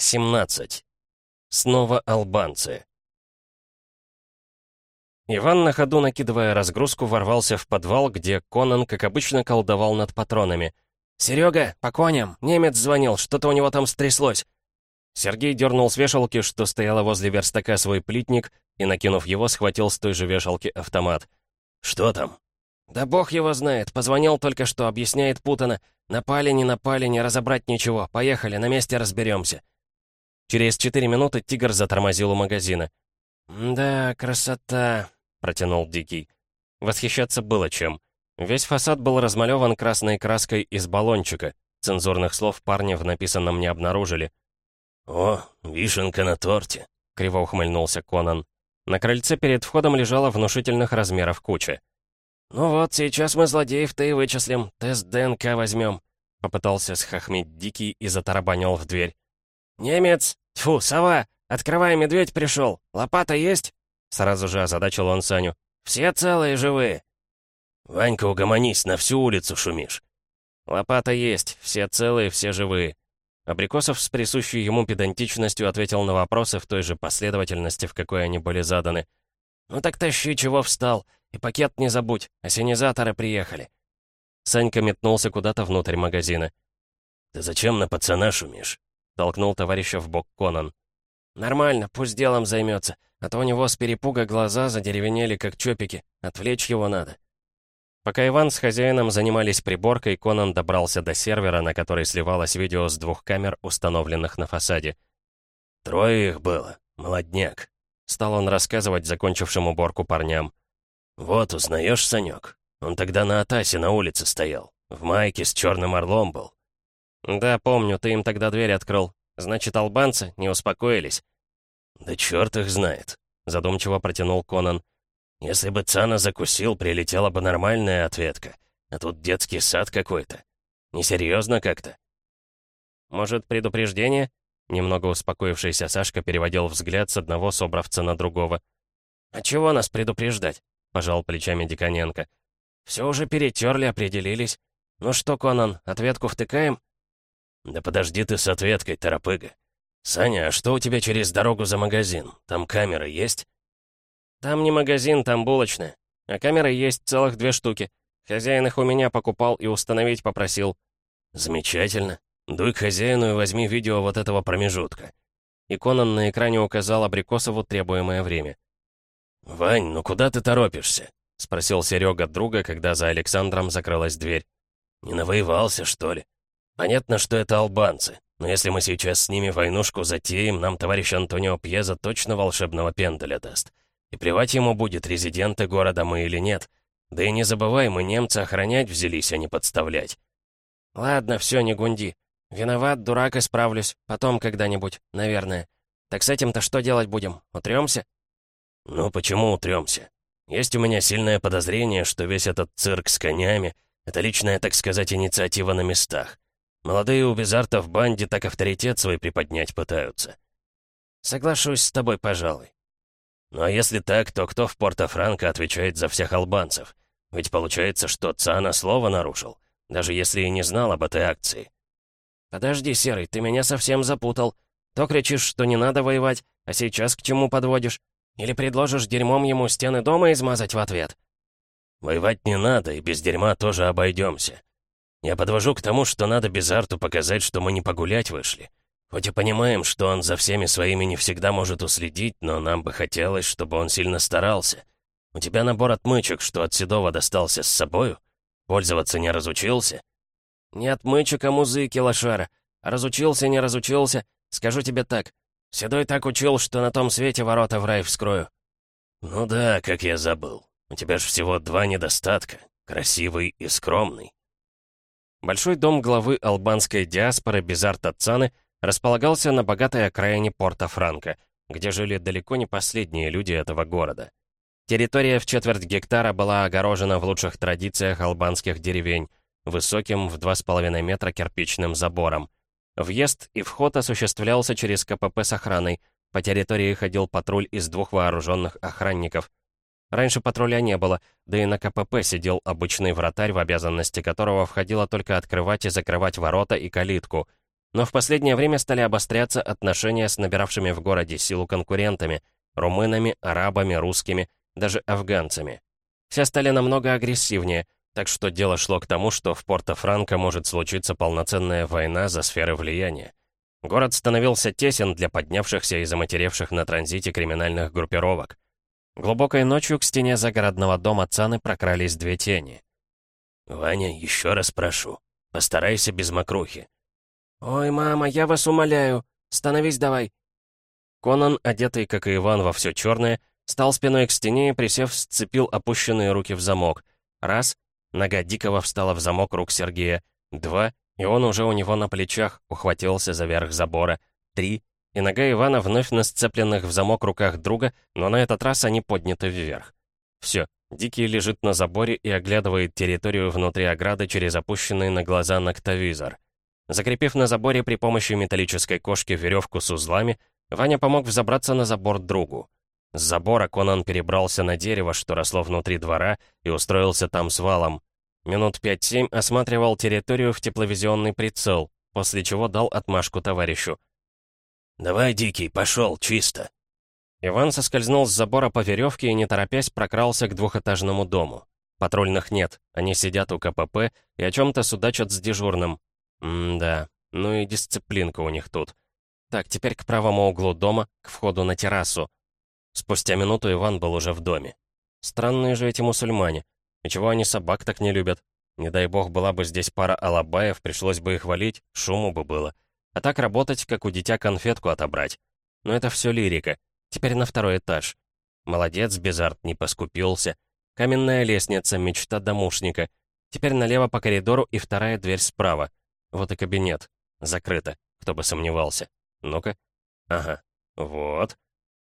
17. Снова албанцы. Иван на ходу, накидывая разгрузку, ворвался в подвал, где Конан, как обычно, колдовал над патронами. «Серега, по коням! Немец звонил, что-то у него там стряслось!» Сергей дернул с вешалки, что стояла возле верстака свой плитник, и, накинув его, схватил с той же вешалки автомат. «Что там?» «Да бог его знает, позвонил только что, объясняет путано. Напали, не напали, не разобрать ничего. Поехали, на месте разберемся. Через четыре минуты тигр затормозил у магазина. «Да, красота», — протянул Дикий. Восхищаться было чем. Весь фасад был размалеван красной краской из баллончика. Цензурных слов парни в написанном не обнаружили. «О, вишенка на торте», — криво ухмыльнулся Конан. На крыльце перед входом лежала внушительных размеров куча. «Ну вот, сейчас мы злодеев-то и вычислим, тест ДНК возьмем», — попытался схохмить Дикий и затарабанил в дверь. «Немец! Тьфу, сова! Открывай, медведь пришел! Лопата есть?» Сразу же озадачил он Саню. «Все целые, живые!» «Ванька, угомонись, на всю улицу шумишь!» «Лопата есть, все целые, все живые!» Абрикосов с присущей ему педантичностью ответил на вопросы в той же последовательности, в какой они были заданы. «Ну так тащи, чего встал, и пакет не забудь, ассенизаторы приехали!» Санька метнулся куда-то внутрь магазина. «Ты зачем на пацана шумишь?» Толкнул товарища в бок Конан. «Нормально, пусть делом займется, а то у него с перепуга глаза задеревенели, как чопики. Отвлечь его надо». Пока Иван с хозяином занимались приборкой, Конан добрался до сервера, на который сливалось видео с двух камер, установленных на фасаде. «Трое их было. Молодняк», — стал он рассказывать закончившим уборку парням. «Вот, узнаешь, Санек? Он тогда на Атасе на улице стоял. В майке с черным орлом был. «Да, помню, ты им тогда дверь открыл. Значит, албанцы не успокоились». «Да черт их знает», — задумчиво протянул Конан. «Если бы Цана закусил, прилетела бы нормальная ответка. А тут детский сад какой-то. Несерьезно как-то». «Может, предупреждение?» Немного успокоившийся Сашка переводил взгляд с одного собравца на другого. «А чего нас предупреждать?» — пожал плечами Диконенко. «Все уже перетерли, определились. Ну что, Конан, ответку втыкаем?» «Да подожди ты с ответкой, торопыга. Саня, а что у тебя через дорогу за магазин? Там камеры есть?» «Там не магазин, там булочная. А камеры есть целых две штуки. Хозяин их у меня покупал и установить попросил». «Замечательно. Дуй к хозяину и возьми видео вот этого промежутка». И Конан на экране указал Абрикосову требуемое время. «Вань, ну куда ты торопишься?» — спросил Серега друга, когда за Александром закрылась дверь. «Не навоевался, что ли?» Понятно, что это албанцы, но если мы сейчас с ними войнушку затеем, нам товарищ Антонио Пьеза точно волшебного пенделя даст. И плевать ему будет, резиденты города мы или нет. Да и не забывай, мы немцы охранять взялись, а не подставлять. Ладно, все, не гунди. Виноват, дурак, исправлюсь. Потом когда-нибудь, наверное. Так с этим-то что делать будем? Утремся? Ну, почему утремся? Есть у меня сильное подозрение, что весь этот цирк с конями — это личная, так сказать, инициатива на местах. Молодые у Безарта в банде так авторитет свой приподнять пытаются. Соглашусь с тобой, пожалуй. Ну а если так, то кто в Порто-Франко отвечает за всех албанцев? Ведь получается, что Цана слово нарушил, даже если и не знал об этой акции. Подожди, Серый, ты меня совсем запутал. То кричишь, что не надо воевать, а сейчас к чему подводишь? Или предложишь дерьмом ему стены дома измазать в ответ? Воевать не надо, и без дерьма тоже обойдемся. Я подвожу к тому, что надо Безарту показать, что мы не погулять вышли. Хоть и понимаем, что он за всеми своими не всегда может уследить, но нам бы хотелось, чтобы он сильно старался. У тебя набор отмычек, что от Седова достался с собою? Пользоваться не разучился?» «Не отмычек, а музыки, лошара. Разучился, не разучился. Скажу тебе так. Седой так учил, что на том свете ворота в рай вскрою». «Ну да, как я забыл. У тебя ж всего два недостатка. Красивый и скромный. Большой дом главы албанской диаспоры Безарта Цаны располагался на богатой окраине Порто-Франко, где жили далеко не последние люди этого города. Территория в четверть гектара была огорожена в лучших традициях албанских деревень, высоким в 2,5 метра кирпичным забором. Въезд и вход осуществлялся через КПП с охраной, по территории ходил патруль из двух вооруженных охранников, Раньше патруля не было, да и на КПП сидел обычный вратарь, в обязанности которого входило только открывать и закрывать ворота и калитку. Но в последнее время стали обостряться отношения с набиравшими в городе силу конкурентами — румынами, арабами, русскими, даже афганцами. Все стали намного агрессивнее, так что дело шло к тому, что в Порто-Франко может случиться полноценная война за сферы влияния. Город становился тесен для поднявшихся и заматеревших на транзите криминальных группировок. Глубокой ночью к стене загородного дома Цаны прокрались две тени. «Ваня, еще раз прошу, постарайся без мокрухи». «Ой, мама, я вас умоляю, становись давай». Конан, одетый, как и Иван, во все черное, стал спиной к стене и, присев, сцепил опущенные руки в замок. Раз, нога Дикого встала в замок рук Сергея. Два, и он уже у него на плечах ухватился за верх забора. Три, и нога Ивана вновь на сцепленных в замок руках друга, но на этот раз они подняты вверх. Все, Дикий лежит на заборе и оглядывает территорию внутри ограды через опущенный на глаза ноктовизор. Закрепив на заборе при помощи металлической кошки веревку с узлами, Ваня помог взобраться на забор другу. С забора Конан перебрался на дерево, что росло внутри двора, и устроился там с валом. Минут 5-7 осматривал территорию в тепловизионный прицел, после чего дал отмашку товарищу. «Давай, Дикий, пошел, чисто!» Иван соскользнул с забора по веревке и, не торопясь, прокрался к двухэтажному дому. Патрульных нет, они сидят у КПП и о чем-то судачат с дежурным. М-да, ну и дисциплинка у них тут. Так, теперь к правому углу дома, к входу на террасу. Спустя минуту Иван был уже в доме. Странные же эти мусульмане. И чего они собак так не любят? Не дай бог, была бы здесь пара алабаев, пришлось бы их валить, шуму бы было. А так работать, как у дитя конфетку отобрать. Но это все лирика. Теперь на второй этаж. Молодец, Безарт не поскупился. Каменная лестница, мечта домушника. Теперь налево по коридору и вторая дверь справа. Вот и кабинет. Закрыто, кто бы сомневался. Ну-ка. Ага. Вот.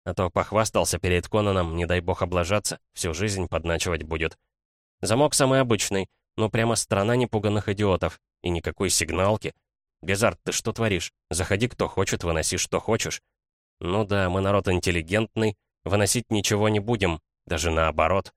А то похвастался перед Конаном, не дай бог облажаться, всю жизнь подначивать будет. Замок самый обычный, ну прямо страна непуганных идиотов. И никакой сигналки. Безарт, ты что творишь? Заходи кто хочет, выноси что хочешь. Ну да, мы народ интеллигентный, выносить ничего не будем, даже наоборот.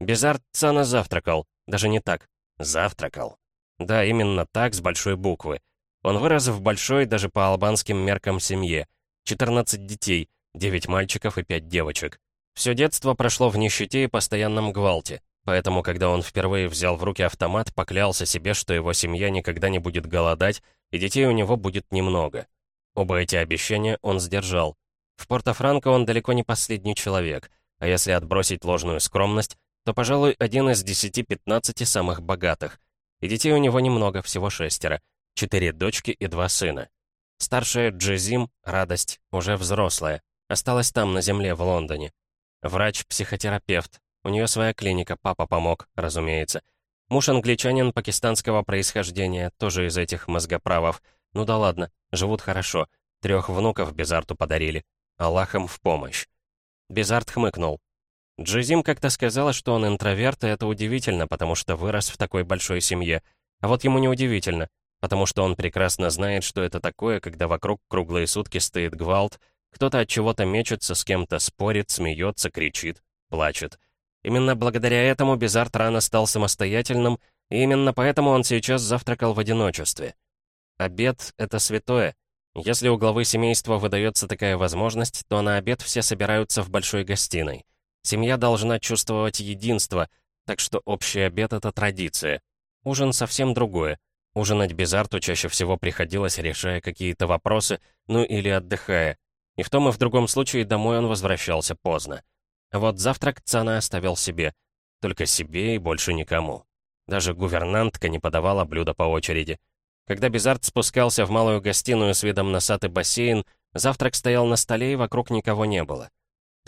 Безарт Цана завтракал, даже не так, завтракал. Да, именно так, с большой буквы. Он вырос в большой, даже по албанским меркам, семье. 14 детей, 9 мальчиков и 5 девочек. Все детство прошло в нищете и постоянном гвалте. Поэтому, когда он впервые взял в руки автомат, поклялся себе, что его семья никогда не будет голодать, и детей у него будет немного. Оба эти обещания он сдержал. В Порто-Франко он далеко не последний человек, а если отбросить ложную скромность, то, пожалуй, один из 10-15 самых богатых. И детей у него немного, всего шестеро. Четыре дочки и два сына. Старшая Джезим, радость, уже взрослая. Осталась там, на земле, в Лондоне. Врач-психотерапевт. У нее своя клиника, папа помог, разумеется. Муж англичанин пакистанского происхождения, тоже из этих мозгоправов. Ну да ладно, живут хорошо. Трех внуков Безарту подарили. Аллахом в помощь. Безарт хмыкнул. Джизим как-то сказала, что он интроверт, и это удивительно, потому что вырос в такой большой семье. А вот ему не удивительно потому что он прекрасно знает, что это такое, когда вокруг круглые сутки стоит гвалт, кто-то от чего-то мечется, с кем-то спорит, смеется, кричит, плачет. Именно благодаря этому Безарт рано стал самостоятельным, и именно поэтому он сейчас завтракал в одиночестве. Обед — это святое. Если у главы семейства выдается такая возможность, то на обед все собираются в большой гостиной. Семья должна чувствовать единство, так что общий обед — это традиция. Ужин совсем другое. Ужинать без арту чаще всего приходилось, решая какие-то вопросы, ну или отдыхая. И в том и в другом случае домой он возвращался поздно. Вот завтрак Цана оставил себе. Только себе и больше никому. Даже гувернантка не подавала блюда по очереди. Когда Безарт спускался в малую гостиную с видом на сад и бассейн, завтрак стоял на столе и вокруг никого не было.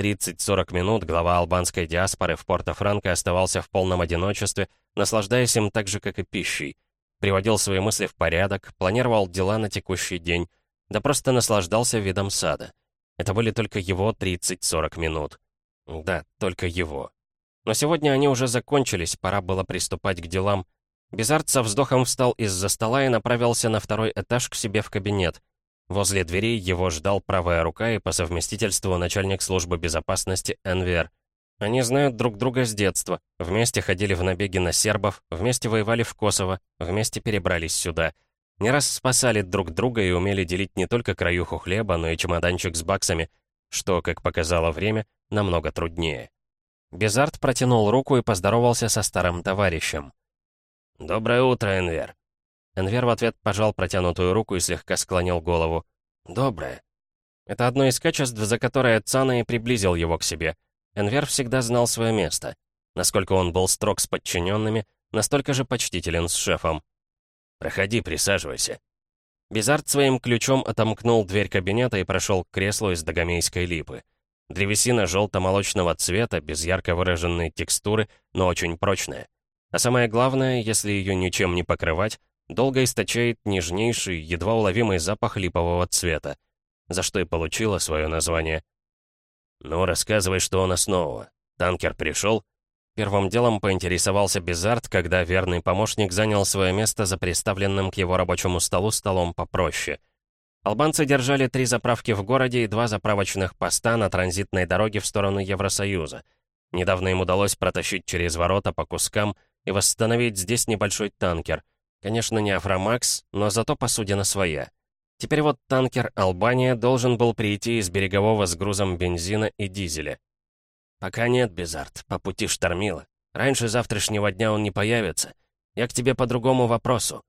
30-40 минут глава албанской диаспоры в Порто-Франко оставался в полном одиночестве, наслаждаясь им так же, как и пищей приводил свои мысли в порядок, планировал дела на текущий день, да просто наслаждался видом сада. Это были только его 30-40 минут. Да, только его. Но сегодня они уже закончились, пора было приступать к делам. Безарт со вздохом встал из-за стола и направился на второй этаж к себе в кабинет. Возле двери его ждал правая рука и по совместительству начальник службы безопасности НВР. Они знают друг друга с детства, вместе ходили в набеги на сербов, вместе воевали в Косово, вместе перебрались сюда. Не раз спасали друг друга и умели делить не только краюху хлеба, но и чемоданчик с баксами, что, как показало время, намного труднее. Безарт протянул руку и поздоровался со старым товарищем. «Доброе утро, Энвер». Энвер в ответ пожал протянутую руку и слегка склонил голову. «Доброе». Это одно из качеств, за которое Цана и приблизил его к себе. Энвер всегда знал свое место. Насколько он был строг с подчиненными, настолько же почтителен с шефом. «Проходи, присаживайся». Безарт своим ключом отомкнул дверь кабинета и прошел к креслу из догомейской липы. Древесина желто-молочного цвета, без ярко выраженной текстуры, но очень прочная. А самое главное, если ее ничем не покрывать, долго источает нежнейший, едва уловимый запах липового цвета, за что и получила свое название. «Ну, рассказывай, что у нас нового. Танкер пришел?» Первым делом поинтересовался Безарт, когда верный помощник занял свое место за приставленным к его рабочему столу столом попроще. Албанцы держали три заправки в городе и два заправочных поста на транзитной дороге в сторону Евросоюза. Недавно им удалось протащить через ворота по кускам и восстановить здесь небольшой танкер. Конечно, не Афрамакс, но зато посудина своя. Теперь вот танкер «Албания» должен был прийти из берегового с грузом бензина и дизеля. «Пока нет, Безарт, по пути штормило. Раньше завтрашнего дня он не появится. Я к тебе по другому вопросу».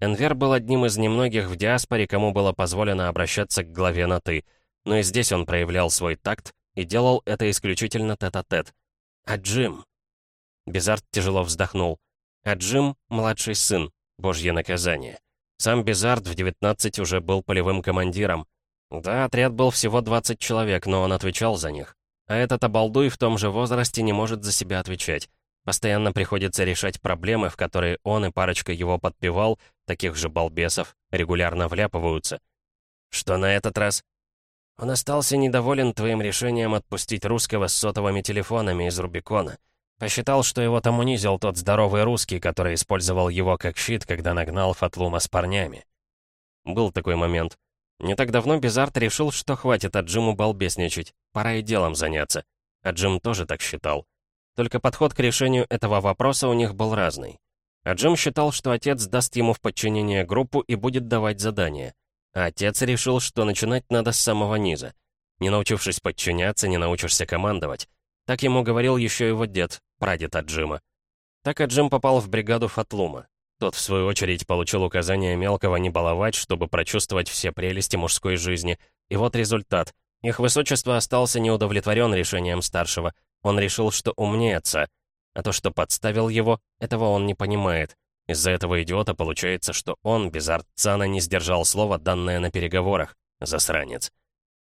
Энвер был одним из немногих в диаспоре, кому было позволено обращаться к главе на «ты», но и здесь он проявлял свой такт и делал это исключительно тет-а-тет. -тет. «А Джим?» Безарт тяжело вздохнул. «А Джим — младший сын, божье наказание. Сам Безарт в 19 уже был полевым командиром. Да, отряд был всего 20 человек, но он отвечал за них. А этот обалдуй в том же возрасте не может за себя отвечать. Постоянно приходится решать проблемы, в которые он и парочка его подпевал, таких же балбесов, регулярно вляпываются. Что на этот раз? Он остался недоволен твоим решением отпустить русского с сотовыми телефонами из Рубикона. Посчитал, что его там унизил тот здоровый русский, который использовал его как щит, когда нагнал Фатлума с парнями. Был такой момент. Не так давно Безарт решил, что хватит от Джиму балбесничать, пора и делом заняться. А Джим тоже так считал. Только подход к решению этого вопроса у них был разный. А Джим считал, что отец даст ему в подчинение группу и будет давать задания. А отец решил, что начинать надо с самого низа. Не научившись подчиняться, не научишься командовать. Так ему говорил еще его дед, прадед Аджима. Так Аджим попал в бригаду Фатлума. Тот, в свою очередь, получил указание мелкого не баловать, чтобы прочувствовать все прелести мужской жизни. И вот результат. Их высочество остался неудовлетворен решением старшего. Он решил, что умнее отца. А то, что подставил его, этого он не понимает. Из-за этого идиота получается, что он, без Артцана, не сдержал слова, данное на переговорах. Засранец.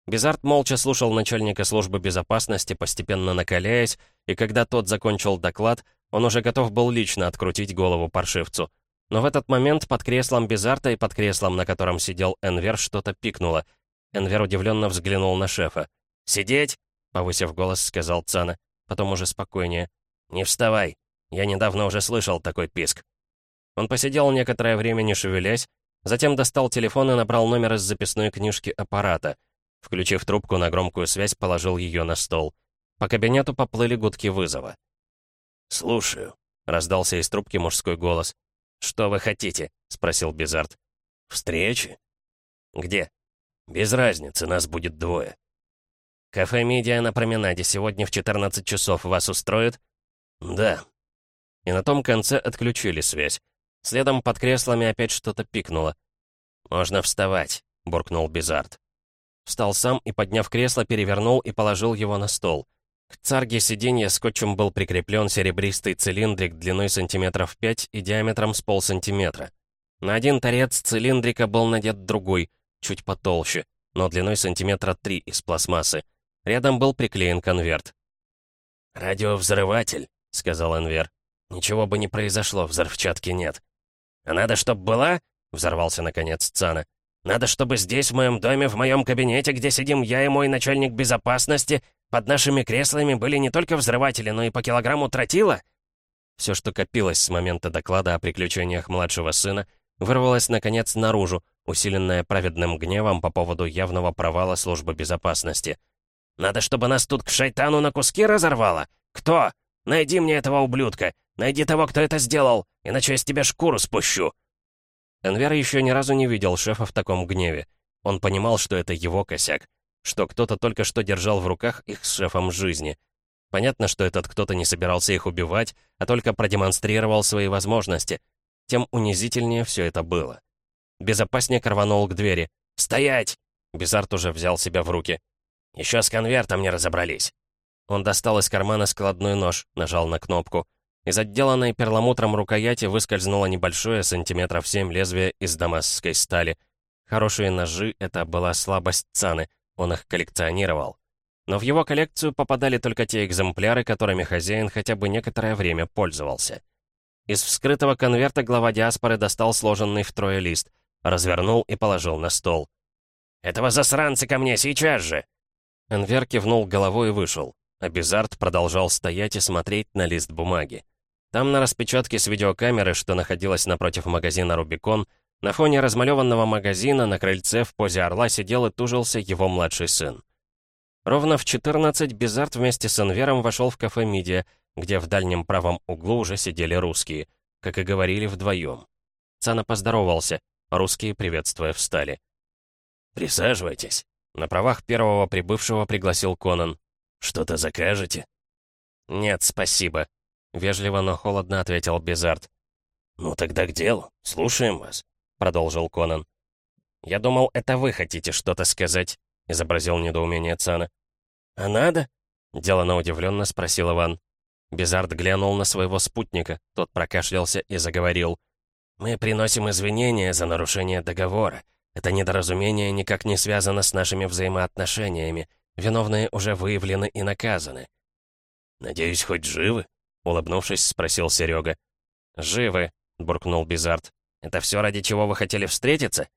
Безарт молча слушал начальника службы безопасности, постепенно накаляясь, и когда тот закончил доклад, он уже готов был лично открутить голову паршивцу. Но в этот момент под креслом Безарта и под креслом, на котором сидел Энвер, что-то пикнуло. Энвер удивленно взглянул на шефа. «Сидеть!» — повысив голос, сказал Цана. Потом уже спокойнее. «Не вставай. Я недавно уже слышал такой писк». Он посидел некоторое время, не шевелясь, затем достал телефон и набрал номер из записной книжки аппарата. Включив трубку на громкую связь, положил ее на стол. По кабинету поплыли гудки вызова. «Слушаю», — раздался из трубки мужской голос. «Что вы хотите?» — спросил Безарт. «Встречи?» «Где?» «Без разницы, нас будет двое». «Кафе «Мидия» на променаде сегодня в 14 часов вас устроит?» «Да». И на том конце отключили связь. Следом под креслами опять что-то пикнуло. «Можно вставать», — буркнул Безарт. Встал сам и, подняв кресло, перевернул и положил его на стол. К царге сиденья скотчем был прикреплен серебристый цилиндрик длиной сантиметров 5 и диаметром с полсантиметра. На один торец цилиндрика был надет другой, чуть потолще, но длиной сантиметра 3 из пластмассы. Рядом был приклеен конверт. «Радиовзрыватель», — сказал Энвер. «Ничего бы не произошло, взрывчатки нет». «А надо, чтоб была?» — взорвался наконец Цана. «Надо, чтобы здесь, в моем доме, в моем кабинете, где сидим я и мой начальник безопасности, под нашими креслами были не только взрыватели, но и по килограмму тротила?» Все, что копилось с момента доклада о приключениях младшего сына, вырвалось, наконец, наружу, усиленное праведным гневом по поводу явного провала службы безопасности. «Надо, чтобы нас тут к шайтану на куски разорвало? Кто? Найди мне этого ублюдка! Найди того, кто это сделал, иначе я с тебя шкуру спущу!» Энвер еще ни разу не видел шефа в таком гневе. Он понимал, что это его косяк, что кто-то только что держал в руках их с шефом жизни. Понятно, что этот кто-то не собирался их убивать, а только продемонстрировал свои возможности. Тем унизительнее все это было. Безопасник рванул к двери. «Стоять!» Безарт уже взял себя в руки. «Еще с конвертом не разобрались». Он достал из кармана складной нож, нажал на кнопку. Из отделанной перламутром рукояти выскользнуло небольшое, сантиметров семь лезвие из дамасской стали. Хорошие ножи — это была слабость Цаны, он их коллекционировал. Но в его коллекцию попадали только те экземпляры, которыми хозяин хотя бы некоторое время пользовался. Из вскрытого конверта глава диаспоры достал сложенный втрое лист, развернул и положил на стол. «Этого засранца ко мне сейчас же!» Энвер кивнул головой и вышел, а продолжал стоять и смотреть на лист бумаги. Там на распечатке с видеокамеры, что находилась напротив магазина «Рубикон», на фоне размалеванного магазина на крыльце в позе орла сидел и тужился его младший сын. Ровно в 14 Безарт вместе с Энвером вошел в кафе «Мидия», где в дальнем правом углу уже сидели русские, как и говорили вдвоем. Цана поздоровался, русские, приветствуя, встали. «Присаживайтесь», — на правах первого прибывшего пригласил Конан. «Что-то закажете?» «Нет, спасибо», — вежливо, но холодно ответил Безард. «Ну тогда к делу. Слушаем вас», — продолжил Конан. «Я думал, это вы хотите что-то сказать», — изобразил недоумение Цана. «А надо?» — делано удивленно спросил Иван. Безард глянул на своего спутника, тот прокашлялся и заговорил. «Мы приносим извинения за нарушение договора. Это недоразумение никак не связано с нашими взаимоотношениями. Виновные уже выявлены и наказаны». «Надеюсь, хоть живы?» Улыбнувшись, спросил Серега. «Живы», — буркнул Бизард. «Это все, ради чего вы хотели встретиться?»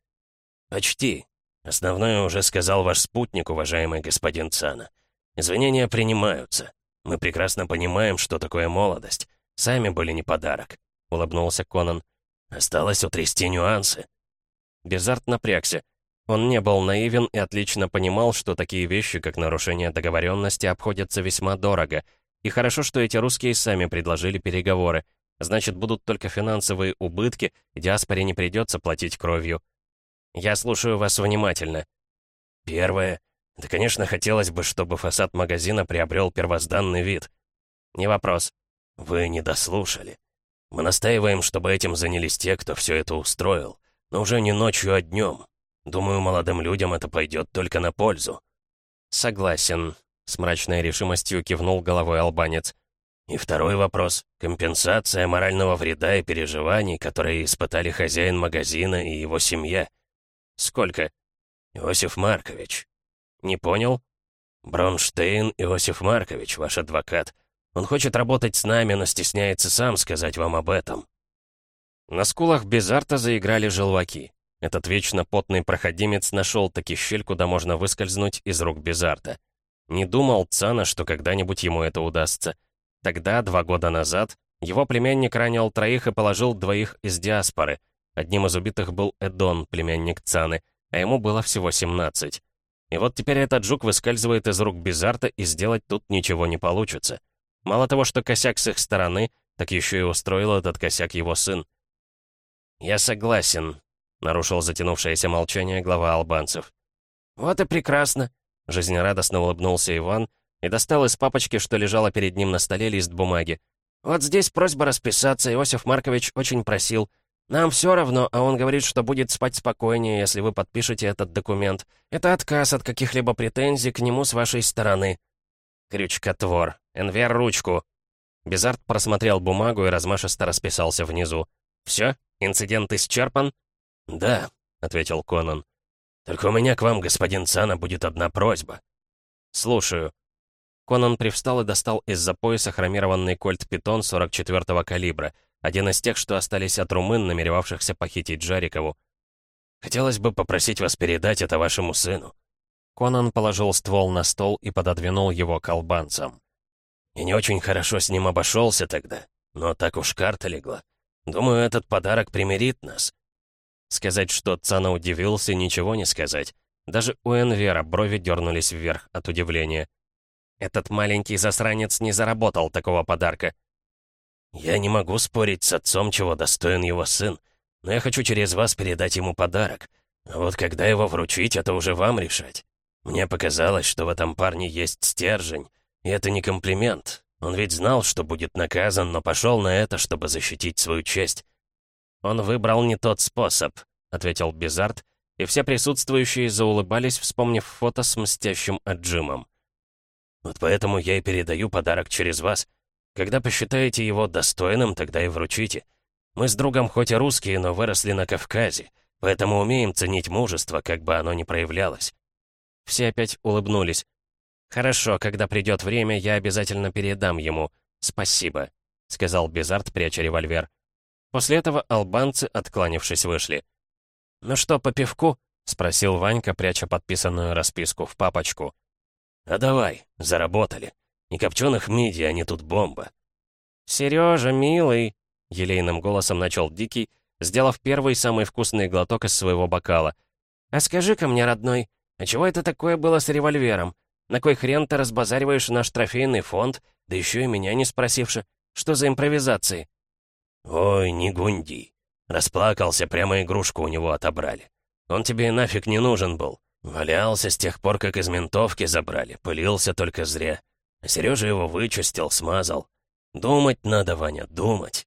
«Почти. Основное уже сказал ваш спутник, уважаемый господин Цана. Извинения принимаются. Мы прекрасно понимаем, что такое молодость. Сами были не подарок», — улыбнулся Конан. «Осталось утрясти нюансы». Безарт напрягся. Он не был наивен и отлично понимал, что такие вещи, как нарушение договоренности, обходятся весьма дорого — и хорошо, что эти русские сами предложили переговоры. Значит, будут только финансовые убытки, и диаспоре не придется платить кровью. Я слушаю вас внимательно. Первое. Да, конечно, хотелось бы, чтобы фасад магазина приобрел первозданный вид. Не вопрос. Вы не дослушали. Мы настаиваем, чтобы этим занялись те, кто все это устроил. Но уже не ночью, а днем. Думаю, молодым людям это пойдет только на пользу. Согласен. С мрачной решимостью кивнул головой албанец. И второй вопрос. Компенсация морального вреда и переживаний, которые испытали хозяин магазина и его семья. Сколько? Иосиф Маркович. Не понял? Бронштейн Иосиф Маркович, ваш адвокат. Он хочет работать с нами, но стесняется сам сказать вам об этом. На скулах Безарта заиграли желваки. Этот вечно потный проходимец нашел таки щель, куда можно выскользнуть из рук Безарта. Не думал Цана, что когда-нибудь ему это удастся. Тогда, два года назад, его племянник ранил троих и положил двоих из диаспоры. Одним из убитых был Эдон, племянник Цаны, а ему было всего 17. И вот теперь этот жук выскальзывает из рук Бизарта, и сделать тут ничего не получится. Мало того, что косяк с их стороны, так еще и устроил этот косяк его сын. «Я согласен», — нарушил затянувшееся молчание глава албанцев. «Вот и прекрасно», Жизнерадостно улыбнулся Иван и достал из папочки, что лежало перед ним на столе, лист бумаги. «Вот здесь просьба расписаться, Иосиф Маркович очень просил. Нам все равно, а он говорит, что будет спать спокойнее, если вы подпишете этот документ. Это отказ от каких-либо претензий к нему с вашей стороны». «Крючкотвор. Энвер ручку». Безарт просмотрел бумагу и размашисто расписался внизу. «Все? Инцидент исчерпан?» «Да», — ответил Конан. «Только у меня к вам, господин Цана, будет одна просьба». «Слушаю». Конан привстал и достал из-за пояса хромированный кольт-питон 44-го калибра, один из тех, что остались от румын, намеревавшихся похитить Джарикову. «Хотелось бы попросить вас передать это вашему сыну». Конан положил ствол на стол и пододвинул его к албанцам. «Я не очень хорошо с ним обошелся тогда, но так уж карта легла. Думаю, этот подарок примирит нас. Сказать, что Цана удивился, ничего не сказать. Даже у Энвера брови дернулись вверх от удивления. Этот маленький засранец не заработал такого подарка. «Я не могу спорить с отцом, чего достоин его сын. Но я хочу через вас передать ему подарок. А вот когда его вручить, это уже вам решать. Мне показалось, что в этом парне есть стержень. И это не комплимент. Он ведь знал, что будет наказан, но пошел на это, чтобы защитить свою честь. «Он выбрал не тот способ», — ответил Безарт, и все присутствующие заулыбались, вспомнив фото с мстящим отжимом. «Вот поэтому я и передаю подарок через вас. Когда посчитаете его достойным, тогда и вручите. Мы с другом хоть и русские, но выросли на Кавказе, поэтому умеем ценить мужество, как бы оно ни проявлялось». Все опять улыбнулись. «Хорошо, когда придет время, я обязательно передам ему. Спасибо», — сказал Безарт, пряча револьвер. После этого албанцы, откланившись, вышли. «Ну что, по пивку?» — спросил Ванька, пряча подписанную расписку в папочку. «А давай, заработали. Не копченых мидий, не тут бомба». «Сережа, милый!» — елейным голосом начал Дикий, сделав первый самый вкусный глоток из своего бокала. «А скажи-ка мне, родной, а чего это такое было с револьвером? На кой хрен ты разбазариваешь наш трофейный фонд, да еще и меня не спросивши? Что за импровизации?» «Ой, не гунди. Расплакался, прямо игрушку у него отобрали. Он тебе нафиг не нужен был. Валялся с тех пор, как из ментовки забрали, пылился только зря. А Сережа его вычистил, смазал. Думать надо, Ваня, думать».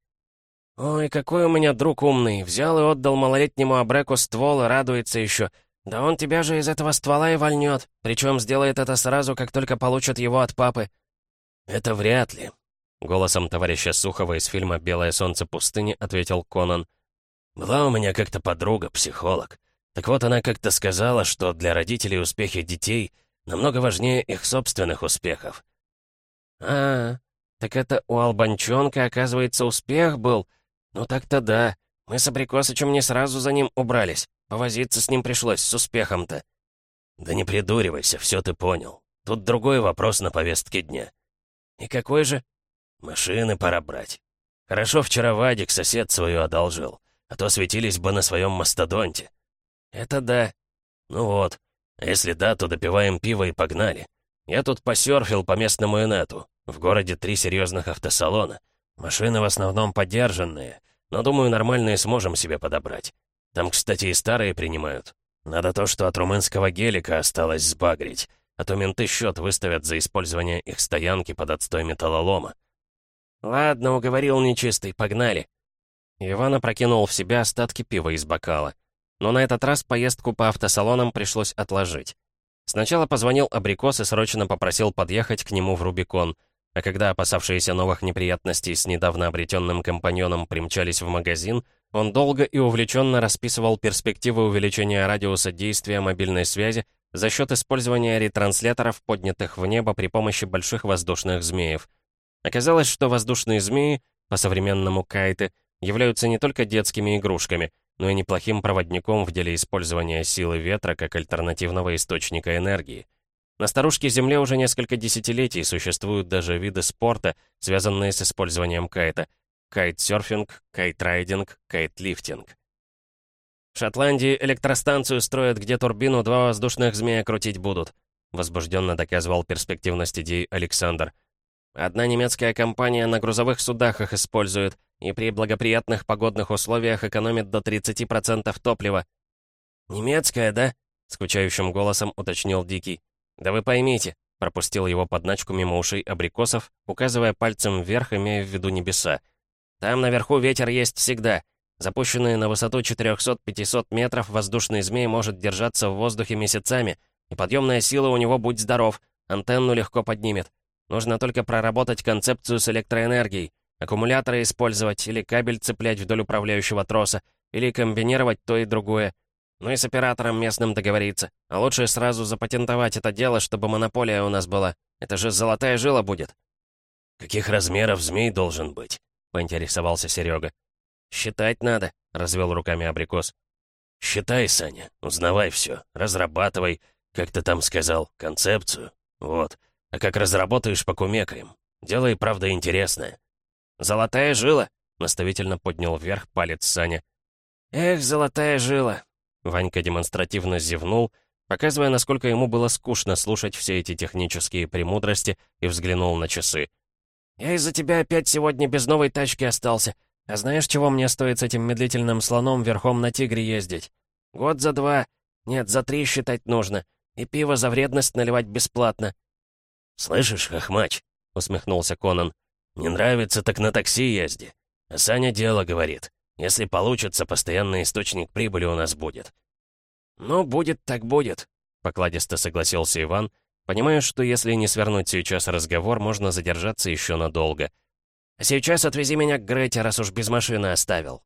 «Ой, какой у меня друг умный. Взял и отдал малолетнему Абреку ствол и радуется еще. Да он тебя же из этого ствола и вольнет. Причем сделает это сразу, как только получит его от папы». «Это вряд ли. Голосом товарища Сухова из фильма «Белое солнце пустыни» ответил Конан. «Была у меня как-то подруга, психолог. Так вот, она как-то сказала, что для родителей успехи детей намного важнее их собственных успехов». «А, так это у Албанчонка, оказывается, успех был? Ну так-то да. Мы с Абрикосычем не сразу за ним убрались. Повозиться с ним пришлось, с успехом-то». «Да не придуривайся, все ты понял. Тут другой вопрос на повестке дня». «И какой же?» Машины пора брать. Хорошо вчера Вадик сосед свою одолжил, а то светились бы на своем мастодонте. Это да. Ну вот. А если да, то допиваем пиво и погнали. Я тут посерфил по местному инету. В городе три серьезных автосалона. Машины в основном подержанные, но, думаю, нормальные сможем себе подобрать. Там, кстати, и старые принимают. Надо то, что от румынского гелика осталось сбагрить, а то менты счет выставят за использование их стоянки под отстой металлолома. «Ладно, уговорил нечистый, погнали». Иван опрокинул в себя остатки пива из бокала. Но на этот раз поездку по автосалонам пришлось отложить. Сначала позвонил Абрикос и срочно попросил подъехать к нему в Рубикон, а когда опасавшиеся новых неприятностей с недавно обретенным компаньоном примчались в магазин, он долго и увлеченно расписывал перспективы увеличения радиуса действия мобильной связи за счет использования ретрансляторов, поднятых в небо при помощи больших воздушных змеев — Оказалось, что воздушные змеи, по-современному кайты, являются не только детскими игрушками, но и неплохим проводником в деле использования силы ветра как альтернативного источника энергии. На старушке Земле уже несколько десятилетий существуют даже виды спорта, связанные с использованием кайта. Кайтсерфинг, кайтрайдинг, кайтлифтинг. В Шотландии электростанцию строят, где турбину два воздушных змея крутить будут, возбужденно доказывал перспективность идей Александр. Одна немецкая компания на грузовых судах их использует и при благоприятных погодных условиях экономит до 30% топлива. «Немецкая, да?» — скучающим голосом уточнил Дикий. «Да вы поймите», — пропустил его подначку мимо ушей абрикосов, указывая пальцем вверх, имея в виду небеса. «Там наверху ветер есть всегда. Запущенный на высоту 400-500 метров воздушный змей может держаться в воздухе месяцами, и подъемная сила у него, будь здоров, антенну легко поднимет. Нужно только проработать концепцию с электроэнергией, аккумуляторы использовать или кабель цеплять вдоль управляющего троса, или комбинировать то и другое. Ну и с оператором местным договориться. А лучше сразу запатентовать это дело, чтобы монополия у нас была. Это же золотая жила будет. «Каких размеров змей должен быть?» — поинтересовался Серега. «Считать надо», — развел руками абрикос. «Считай, Саня, узнавай все, разрабатывай, как ты там сказал, концепцию. Вот. А как разработаешь, покумекаем. Дело и правда интересное». «Золотая жила?» — наставительно поднял вверх палец Саня. «Эх, золотая жила!» Ванька демонстративно зевнул, показывая, насколько ему было скучно слушать все эти технические премудрости, и взглянул на часы. «Я из-за тебя опять сегодня без новой тачки остался. А знаешь, чего мне стоит с этим медлительным слоном верхом на тигре ездить? Год за два, нет, за три считать нужно, и пиво за вредность наливать бесплатно». «Слышишь, хохмач?» — усмехнулся Конан. «Не нравится, так на такси езди. А Саня дело говорит. Если получится, постоянный источник прибыли у нас будет». «Ну, будет так будет», — покладисто согласился Иван, понимая, что если не свернуть сейчас разговор, можно задержаться еще надолго. «А сейчас отвези меня к Грете, раз уж без машины оставил».